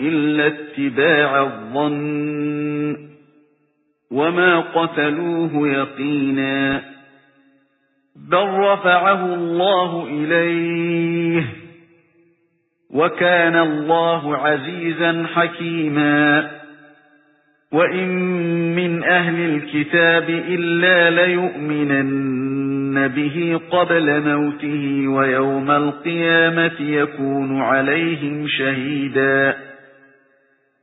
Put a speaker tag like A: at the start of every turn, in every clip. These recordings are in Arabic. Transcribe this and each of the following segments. A: إِلَّا اتِّبَاعَ الظَّنِّ وَمَا قَتَلُوهُ يَقِينًا بَل رَّفَعَهُ اللَّهُ إِلَيْهِ وَكَانَ اللَّهُ عَزِيزًا حَكِيمًا وَإِن مِّنْ أَهْلِ الْكِتَابِ إِلَّا لَيُؤْمِنَنَّ بِهِ قَبْلَ مَوْتِهِ وَيَوْمَ الْقِيَامَةِ يَكُونُ عَلَيْهِمْ شَهِيدًا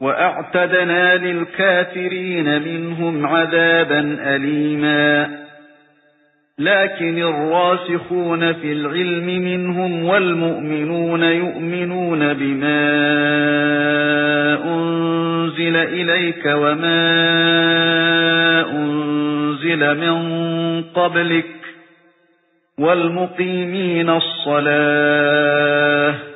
A: وَأَعْتَدْنَا لِلْكَافِرِينَ مِنْهُمْ عَذَابًا أَلِيمًا لَكِنِ الرَّاسِخُونَ فِي الْعِلْمِ مِنْهُمْ وَالْمُؤْمِنُونَ يُؤْمِنُونَ بِمَا أُنْزِلَ إِلَيْكَ وَمَا أُنْزِلَ مِنْ قَبْلِكَ وَالْمُقِيمِينَ الصَّلَاةَ